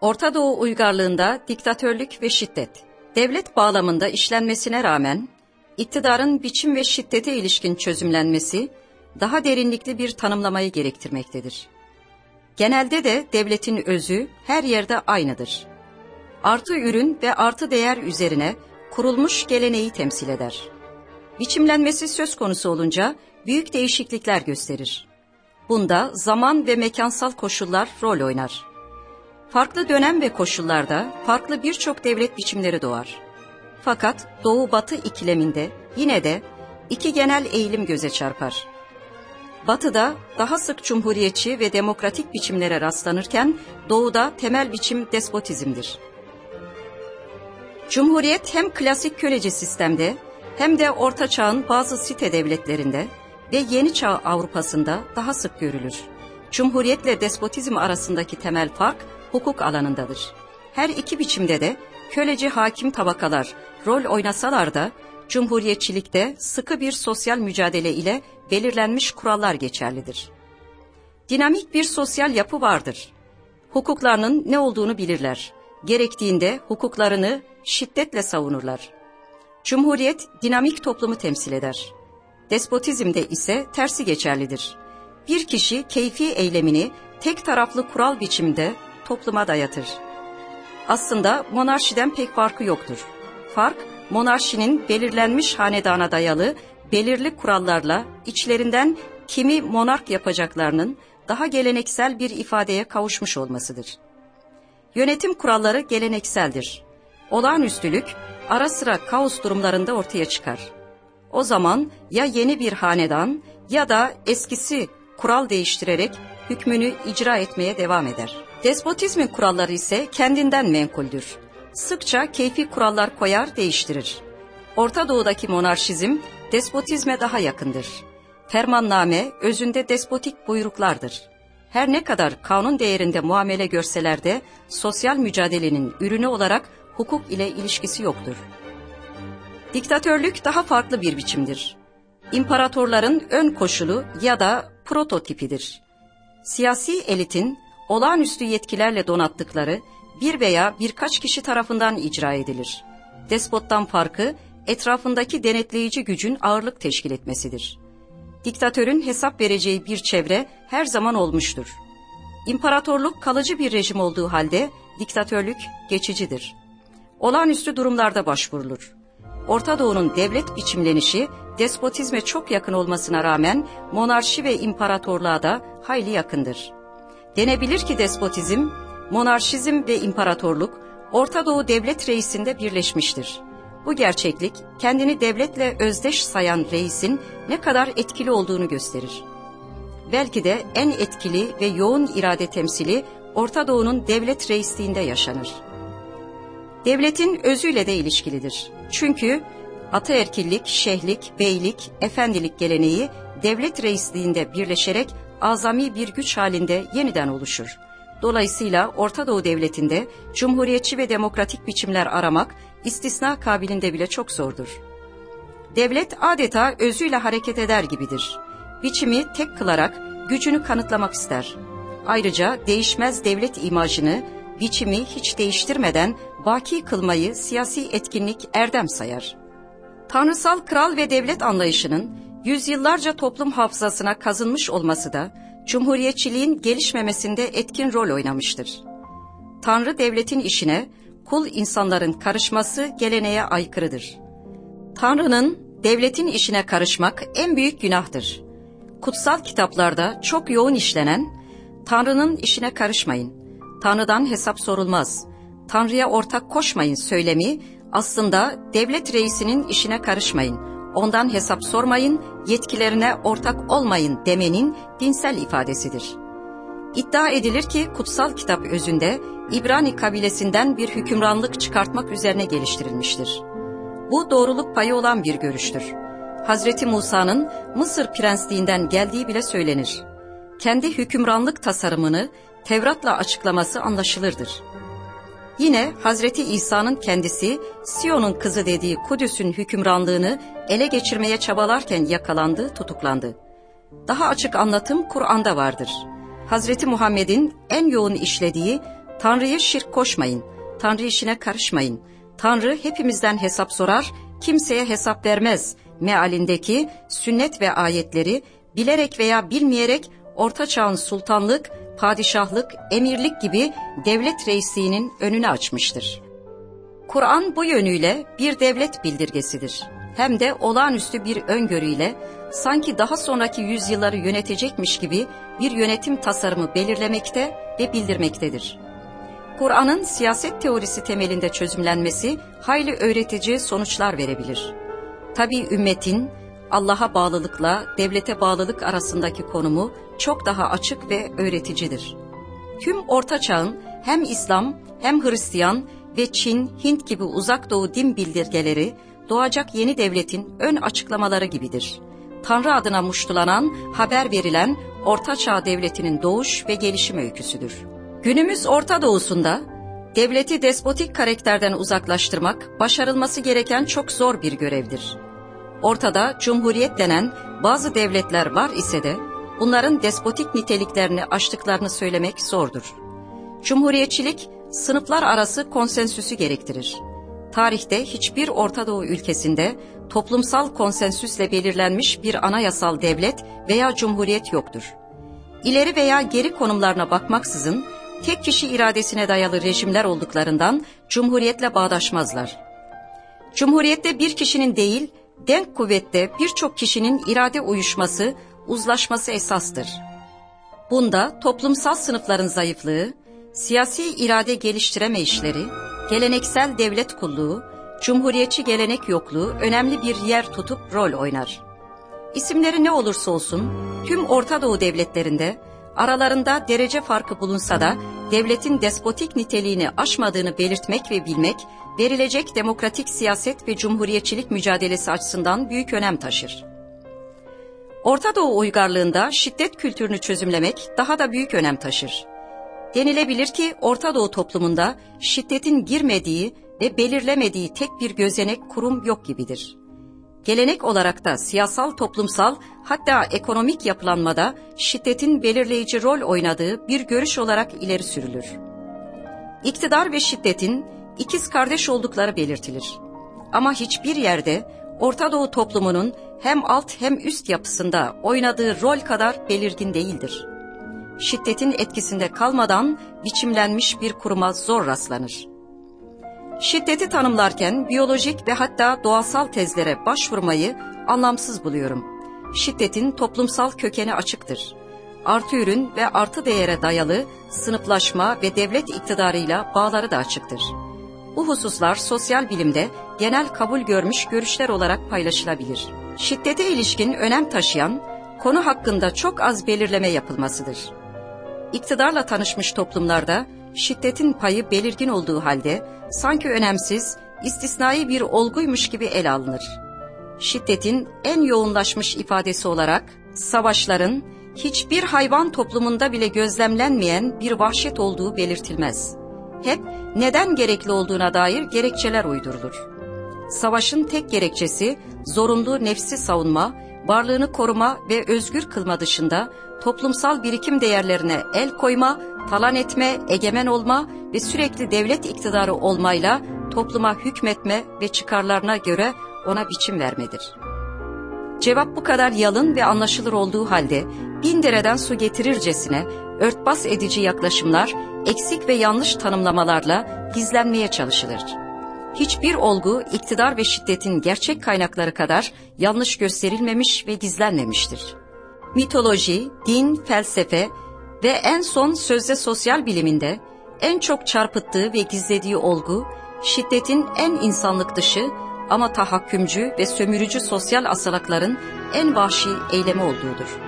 Orta Doğu uygarlığında diktatörlük ve şiddet, devlet bağlamında işlenmesine rağmen iktidarın biçim ve şiddete ilişkin çözümlenmesi daha derinlikli bir tanımlamayı gerektirmektedir. Genelde de devletin özü her yerde aynıdır. Artı ürün ve artı değer üzerine kurulmuş geleneği temsil eder. Biçimlenmesi söz konusu olunca büyük değişiklikler gösterir. Bunda zaman ve mekansal koşullar rol oynar. Farklı dönem ve koşullarda farklı birçok devlet biçimleri doğar. Fakat Doğu-Batı ikileminde yine de iki genel eğilim göze çarpar. Batı'da daha sık cumhuriyetçi ve demokratik biçimlere rastlanırken Doğu'da temel biçim despotizmdir. Cumhuriyet hem klasik köleci sistemde hem de Orta Çağ'ın bazı site devletlerinde ve Yeni Çağ Avrupa'sında daha sık görülür. Cumhuriyetle despotizm arasındaki temel fark hukuk alanındadır. Her iki biçimde de köleci hakim tabakalar rol oynasalar da cumhuriyetçilikte sıkı bir sosyal mücadele ile belirlenmiş kurallar geçerlidir. Dinamik bir sosyal yapı vardır. Hukuklarının ne olduğunu bilirler. Gerektiğinde hukuklarını şiddetle savunurlar. Cumhuriyet dinamik toplumu temsil eder. Despotizmde ise tersi geçerlidir. Bir kişi keyfi eylemini tek taraflı kural biçimde topluma dayatır. Aslında monarşiden pek farkı yoktur. Fark, monarşinin belirlenmiş hanedana dayalı belirli kurallarla içlerinden kimi monark yapacaklarının daha geleneksel bir ifadeye kavuşmuş olmasıdır. Yönetim kuralları gelenekseldir. Olağanüstülük ara sıra kaos durumlarında ortaya çıkar. O zaman ya yeni bir hanedan ya da eskisi kural değiştirerek hükmünü icra etmeye devam eder. Despotizmin kuralları ise kendinden menkuldür. Sıkça keyfi kurallar koyar değiştirir. Orta Doğu'daki monarşizm despotizme daha yakındır. Fermanname özünde despotik buyruklardır. Her ne kadar kanun değerinde muamele görseler de sosyal mücadelenin ürünü olarak hukuk ile ilişkisi yoktur. Diktatörlük daha farklı bir biçimdir. İmparatorların ön koşulu ya da prototipidir. Siyasi elitin olağanüstü yetkilerle donattıkları bir veya birkaç kişi tarafından icra edilir. Despottan farkı etrafındaki denetleyici gücün ağırlık teşkil etmesidir. Diktatörün hesap vereceği bir çevre her zaman olmuştur. İmparatorluk kalıcı bir rejim olduğu halde diktatörlük geçicidir. Olağanüstü durumlarda başvurulur. Orta Doğu'nun devlet biçimlenişi despotizme çok yakın olmasına rağmen monarşi ve imparatorluğa da hayli yakındır. Denebilir ki despotizm, monarşizm ve imparatorluk Orta Doğu devlet reisinde birleşmiştir. Bu gerçeklik kendini devletle özdeş sayan reisin ne kadar etkili olduğunu gösterir. Belki de en etkili ve yoğun irade temsili Orta Doğu'nun devlet reisliğinde yaşanır. Devletin özüyle de ilişkilidir. Çünkü ataerkillik, şehlik, beylik, efendilik geleneği devlet reisliğinde birleşerek azami bir güç halinde yeniden oluşur. Dolayısıyla Orta Doğu Devleti'nde cumhuriyetçi ve demokratik biçimler aramak istisna kabilinde bile çok zordur. Devlet adeta özüyle hareket eder gibidir. Biçimi tek kılarak gücünü kanıtlamak ister. Ayrıca değişmez devlet imajını, biçimi hiç değiştirmeden baki kılmayı siyasi etkinlik erdem sayar. Tanrısal kral ve devlet anlayışının yüzyıllarca toplum hafızasına kazınmış olması da cumhuriyetçiliğin gelişmemesinde etkin rol oynamıştır. Tanrı devletin işine, kul insanların karışması geleneğe aykırıdır. Tanrı'nın devletin işine karışmak en büyük günahtır. Kutsal kitaplarda çok yoğun işlenen, Tanrı'nın işine karışmayın, Tanrı'dan hesap sorulmaz, Tanrı'ya ortak koşmayın söylemi aslında devlet reisinin işine karışmayın, ondan hesap sormayın, yetkilerine ortak olmayın demenin dinsel ifadesidir. İddia edilir ki kutsal kitap özünde İbrani kabilesinden bir hükümranlık çıkartmak üzerine geliştirilmiştir. Bu doğruluk payı olan bir görüştür. Hazreti Musa'nın Mısır prensliğinden geldiği bile söylenir. Kendi hükümranlık tasarımını Tevrat'la açıklaması anlaşılırdır. Yine Hazreti İsa'nın kendisi Siyon'un kızı dediği Kudüs'ün hükümranlığını ele geçirmeye çabalarken yakalandı, tutuklandı. Daha açık anlatım Kur'an'da vardır. Hazreti Muhammed'in en yoğun işlediği Tanrı'ya şirk koşmayın, Tanrı işine karışmayın. Tanrı hepimizden hesap sorar, kimseye hesap vermez mealindeki sünnet ve ayetleri bilerek veya bilmeyerek Orta Çağ'ın sultanlık, padişahlık, emirlik gibi devlet reisliğinin önünü açmıştır. Kur'an bu yönüyle bir devlet bildirgesidir. Hem de olağanüstü bir öngörüyle sanki daha sonraki yüzyılları yönetecekmiş gibi bir yönetim tasarımı belirlemekte ve bildirmektedir. Kur'an'ın siyaset teorisi temelinde çözümlenmesi hayli öğretici sonuçlar verebilir. Tabi ümmetin Allah'a bağlılıkla devlete bağlılık arasındaki konumu çok daha açık ve öğreticidir. Tüm Orta Çağ'ın hem İslam hem Hristiyan ve Çin, Hint gibi uzak doğu din bildirgeleri doğacak yeni devletin ön açıklamaları gibidir. Tanrı adına muştulanan, haber verilen Orta Çağ devletinin doğuş ve gelişim öyküsüdür. Günümüz Orta Doğu'sunda devleti despotik karakterden uzaklaştırmak başarılması gereken çok zor bir görevdir. Ortada cumhuriyet denen bazı devletler var ise de bunların despotik niteliklerini aştıklarını söylemek zordur. Cumhuriyetçilik sınıflar arası konsensüsü gerektirir. Tarihte hiçbir Orta Doğu ülkesinde toplumsal konsensüsle belirlenmiş bir anayasal devlet veya cumhuriyet yoktur. İleri veya geri konumlarına bakmaksızın tek kişi iradesine dayalı rejimler olduklarından cumhuriyetle bağdaşmazlar. Cumhuriyette bir kişinin değil, denk kuvvette birçok kişinin irade uyuşması, uzlaşması esastır. Bunda toplumsal sınıfların zayıflığı, siyasi irade geliştiremeyişleri, geleneksel devlet kulluğu, cumhuriyetçi gelenek yokluğu önemli bir yer tutup rol oynar. İsimleri ne olursa olsun tüm Orta Doğu devletlerinde aralarında derece farkı bulunsa da devletin despotik niteliğini aşmadığını belirtmek ve bilmek verilecek demokratik siyaset ve cumhuriyetçilik mücadelesi açısından büyük önem taşır. Orta Doğu uygarlığında şiddet kültürünü çözümlemek daha da büyük önem taşır. Denilebilir ki Orta Doğu toplumunda şiddetin girmediği ve belirlemediği tek bir gözenek kurum yok gibidir. Gelenek olarak da siyasal, toplumsal hatta ekonomik yapılanmada şiddetin belirleyici rol oynadığı bir görüş olarak ileri sürülür. İktidar ve şiddetin ikiz kardeş oldukları belirtilir. Ama hiçbir yerde Orta Doğu toplumunun hem alt hem üst yapısında oynadığı rol kadar belirgin değildir. Şiddetin etkisinde kalmadan biçimlenmiş bir kuruma zor rastlanır. Şiddeti tanımlarken biyolojik ve hatta doğasal tezlere başvurmayı anlamsız buluyorum. Şiddetin toplumsal kökeni açıktır. Artı ürün ve artı değere dayalı sınıflaşma ve devlet iktidarıyla bağları da açıktır. Bu hususlar sosyal bilimde genel kabul görmüş görüşler olarak paylaşılabilir. Şiddete ilişkin önem taşıyan konu hakkında çok az belirleme yapılmasıdır. İktidarla tanışmış toplumlarda şiddetin payı belirgin olduğu halde sanki önemsiz, istisnai bir olguymuş gibi ele alınır. Şiddetin en yoğunlaşmış ifadesi olarak savaşların hiçbir hayvan toplumunda bile gözlemlenmeyen bir vahşet olduğu belirtilmez. Hep neden gerekli olduğuna dair gerekçeler uydurulur. Savaşın tek gerekçesi zorunlu nefsi savunma, varlığını koruma ve özgür kılma dışında toplumsal birikim değerlerine el koyma, talan etme, egemen olma ve sürekli devlet iktidarı olmayla topluma hükmetme ve çıkarlarına göre ona biçim vermedir. Cevap bu kadar yalın ve anlaşılır olduğu halde bin dereden su getirircesine örtbas edici yaklaşımlar, eksik ve yanlış tanımlamalarla gizlenmeye çalışılır. Hiçbir olgu iktidar ve şiddetin gerçek kaynakları kadar yanlış gösterilmemiş ve gizlenmemiştir. Mitoloji, din, felsefe ve en son sözde sosyal biliminde en çok çarpıttığı ve gizlediği olgu, şiddetin en insanlık dışı ama tahakkümcü ve sömürücü sosyal asalakların en vahşi eylemi olduğudur.